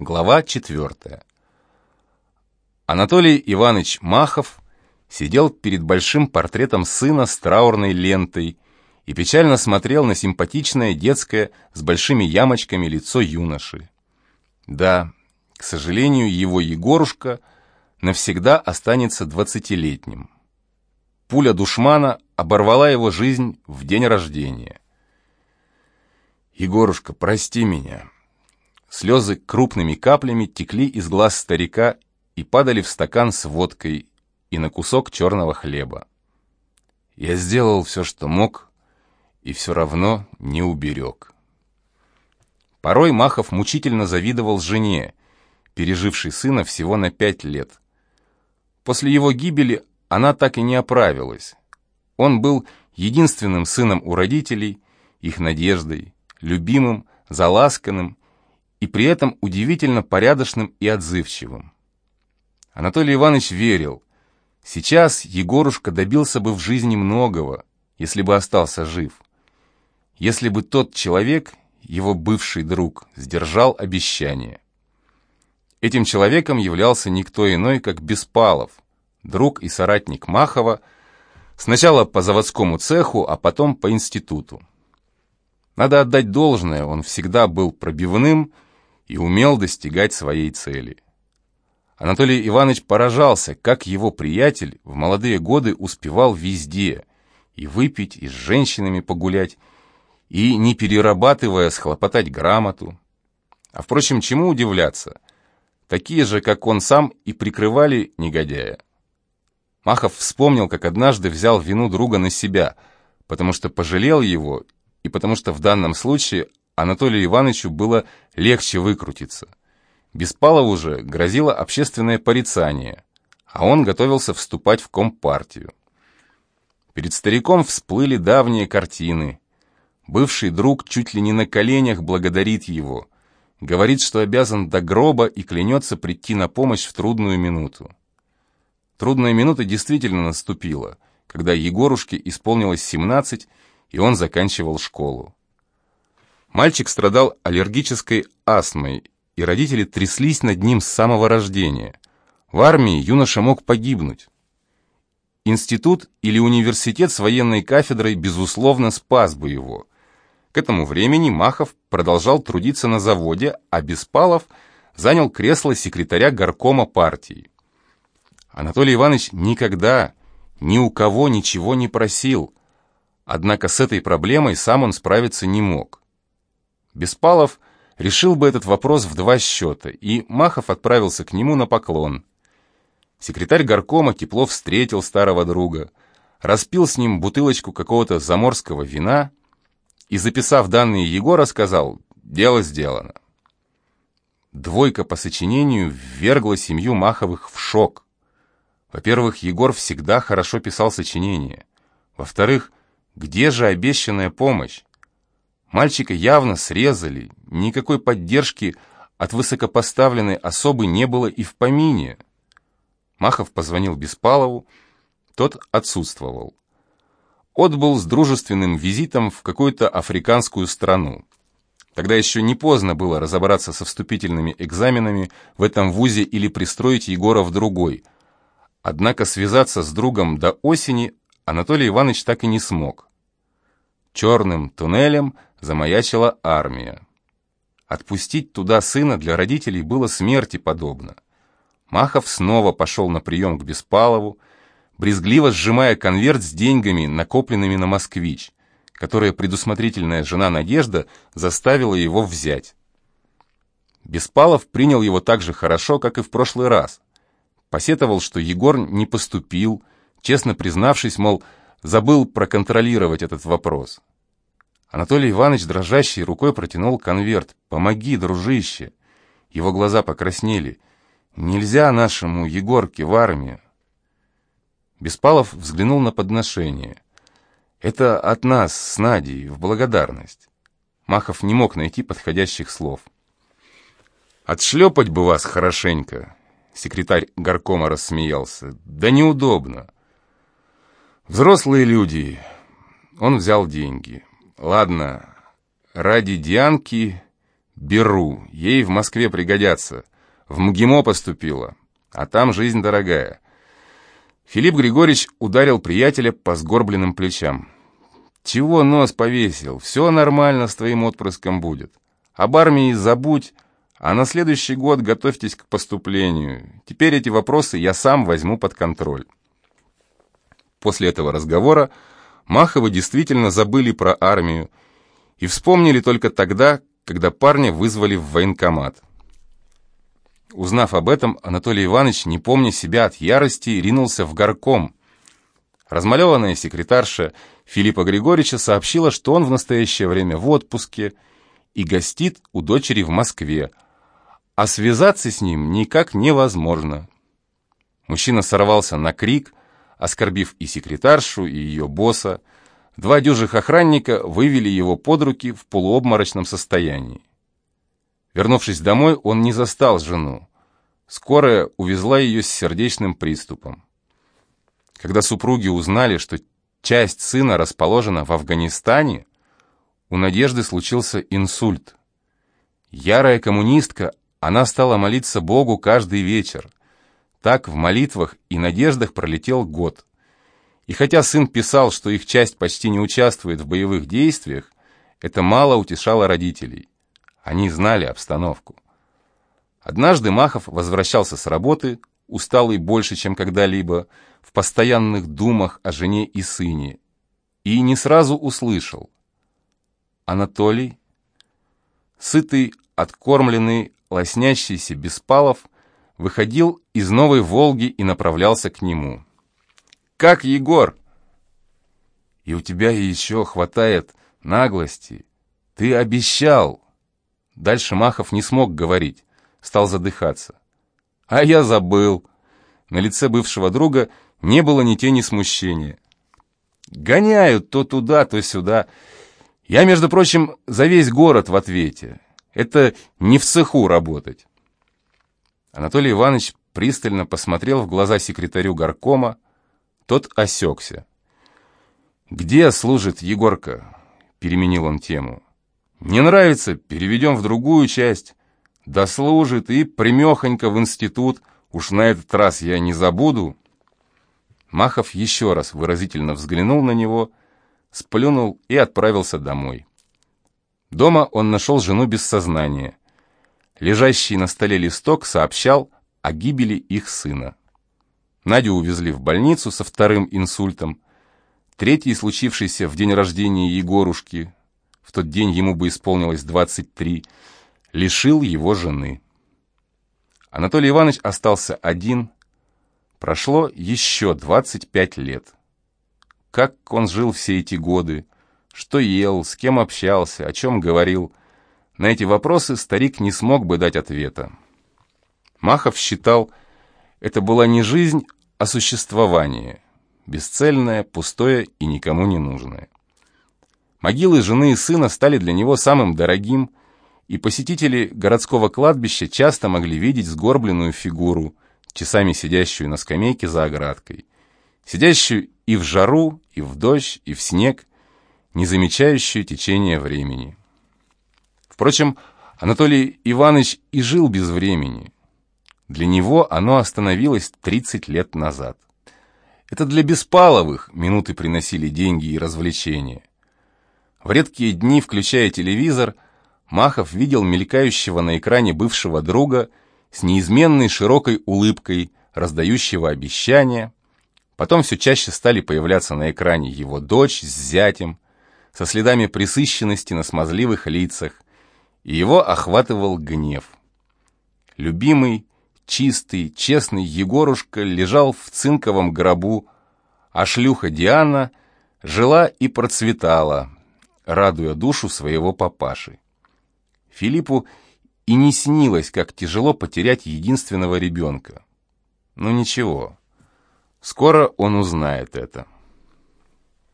Глава четвертая. Анатолий Иванович Махов сидел перед большим портретом сына с траурной лентой и печально смотрел на симпатичное детское с большими ямочками лицо юноши. Да, к сожалению, его Егорушка навсегда останется двадцатилетним. Пуля душмана оборвала его жизнь в день рождения. «Егорушка, прости меня», Слезы крупными каплями текли из глаз старика и падали в стакан с водкой и на кусок черного хлеба. Я сделал все, что мог, и все равно не уберег. Порой Махов мучительно завидовал жене, пережившей сына всего на пять лет. После его гибели она так и не оправилась. Он был единственным сыном у родителей, их надеждой, любимым, заласканным и при этом удивительно порядочным и отзывчивым. Анатолий Иванович верил, сейчас Егорушка добился бы в жизни многого, если бы остался жив. Если бы тот человек, его бывший друг, сдержал обещание. Этим человеком являлся никто иной, как Беспалов, друг и соратник Махова, сначала по заводскому цеху, а потом по институту. Надо отдать должное, он всегда был пробивным, и умел достигать своей цели. Анатолий Иванович поражался, как его приятель в молодые годы успевал везде и выпить, и с женщинами погулять, и, не перерабатывая, схлопотать грамоту. А, впрочем, чему удивляться? Такие же, как он сам, и прикрывали негодяя. Махов вспомнил, как однажды взял вину друга на себя, потому что пожалел его, и потому что в данном случае Анатолию Ивановичу было легче выкрутиться. Беспалову же грозило общественное порицание, а он готовился вступать в Компартию. Перед стариком всплыли давние картины. Бывший друг чуть ли не на коленях благодарит его, говорит, что обязан до гроба и клянется прийти на помощь в трудную минуту. Трудная минута действительно наступила, когда Егорушке исполнилось 17, и он заканчивал школу. Мальчик страдал аллергической астмой, и родители тряслись над ним с самого рождения. В армии юноша мог погибнуть. Институт или университет с военной кафедрой, безусловно, спас бы его. К этому времени Махов продолжал трудиться на заводе, а Беспалов занял кресло секретаря горкома партии. Анатолий Иванович никогда ни у кого ничего не просил, однако с этой проблемой сам он справиться не мог. Беспалов решил бы этот вопрос в два счета, и Махов отправился к нему на поклон. Секретарь горкома тепло встретил старого друга, распил с ним бутылочку какого-то заморского вина и, записав данные Егора, сказал «Дело сделано». Двойка по сочинению ввергла семью Маховых в шок. Во-первых, Егор всегда хорошо писал сочинения. Во-вторых, где же обещанная помощь? Мальчика явно срезали, никакой поддержки от высокопоставленной особы не было и в помине. Махов позвонил Беспалову, тот отсутствовал. Отбыл с дружественным визитом в какую-то африканскую страну. Тогда еще не поздно было разобраться со вступительными экзаменами в этом вузе или пристроить Егора в другой. Однако связаться с другом до осени Анатолий Иванович так и не смог. Черным туннелем замаячила армия. Отпустить туда сына для родителей было смерти подобно. Махов снова пошел на прием к Беспалову, брезгливо сжимая конверт с деньгами, накопленными на «Москвич», которые предусмотрительная жена Надежда заставила его взять. Беспалов принял его так же хорошо, как и в прошлый раз. Посетовал, что Егор не поступил, честно признавшись, мол, забыл проконтролировать этот вопрос. Анатолий Иванович дрожащей рукой протянул конверт. «Помоги, дружище!» Его глаза покраснели. «Нельзя нашему Егорке в армию!» Беспалов взглянул на подношение. «Это от нас с Надей, в благодарность». Махов не мог найти подходящих слов. «Отшлепать бы вас хорошенько!» Секретарь горкома рассмеялся. «Да неудобно!» «Взрослые люди!» Он взял деньги. Ладно, ради Дианки «Беру, ей в Москве пригодятся. В МГИМО поступила, а там жизнь дорогая». Филипп Григорьевич ударил приятеля по сгорбленным плечам. «Чего нос повесил? Все нормально с твоим отпрыском будет. Об армии забудь, а на следующий год готовьтесь к поступлению. Теперь эти вопросы я сам возьму под контроль». После этого разговора Маховы действительно забыли про армию и вспомнили только тогда, когда парня вызвали в военкомат. Узнав об этом, Анатолий Иванович, не помня себя от ярости, ринулся в горком. Размалеванная секретарша Филиппа Григорьевича сообщила, что он в настоящее время в отпуске и гостит у дочери в Москве, а связаться с ним никак невозможно. Мужчина сорвался на крик, оскорбив и секретаршу, и ее босса. Два дюжих охранника вывели его под руки в полуобморочном состоянии. Вернувшись домой, он не застал жену. Скорая увезла ее с сердечным приступом. Когда супруги узнали, что часть сына расположена в Афганистане, у Надежды случился инсульт. Ярая коммунистка, она стала молиться Богу каждый вечер. Так в молитвах и надеждах пролетел год. И хотя сын писал, что их часть почти не участвует в боевых действиях, это мало утешало родителей. Они знали обстановку. Однажды Махов возвращался с работы, усталый больше, чем когда-либо, в постоянных думах о жене и сыне, и не сразу услышал. Анатолий, сытый, откормленный, лоснящийся Беспалов, выходил из Новой Волги и направлялся к нему. «Как Егор?» «И у тебя еще хватает наглости. Ты обещал!» Дальше Махов не смог говорить, стал задыхаться. «А я забыл!» На лице бывшего друга не было ни тени смущения. «Гоняют то туда, то сюда. Я, между прочим, за весь город в ответе. Это не в цеху работать». Анатолий Иванович пристально посмотрел в глаза секретарю горкома. Тот осекся. «Где служит Егорка?» — переменил он тему. «Не нравится? Переведем в другую часть. Дослужит и примехонько в институт. Уж на этот раз я не забуду». Махов еще раз выразительно взглянул на него, сплюнул и отправился домой. Дома он нашел жену без сознания — Лежащий на столе листок сообщал о гибели их сына. Надю увезли в больницу со вторым инсультом. Третий, случившийся в день рождения Егорушки, в тот день ему бы исполнилось 23, лишил его жены. Анатолий Иванович остался один. Прошло еще 25 лет. Как он жил все эти годы, что ел, с кем общался, о чем говорил – на эти вопросы старик не смог бы дать ответа. Махов считал, это была не жизнь, а существование, бесцельное, пустое и никому не нужное. Могилы жены и сына стали для него самым дорогим, и посетители городского кладбища часто могли видеть сгорбленную фигуру, часами сидящую на скамейке за оградкой, сидящую и в жару, и в дождь, и в снег, не замечающую течение времени. Впрочем, Анатолий Иванович и жил без времени. Для него оно остановилось 30 лет назад. Это для Беспаловых минуты приносили деньги и развлечения. В редкие дни, включая телевизор, Махов видел мелькающего на экране бывшего друга с неизменной широкой улыбкой, раздающего обещания. Потом все чаще стали появляться на экране его дочь с зятем, со следами присыщенности на смазливых лицах, и его охватывал гнев. Любимый, чистый, честный Егорушка лежал в цинковом гробу, а шлюха Диана жила и процветала, радуя душу своего папаши. Филиппу и не снилось, как тяжело потерять единственного ребенка. Но ничего, скоро он узнает это.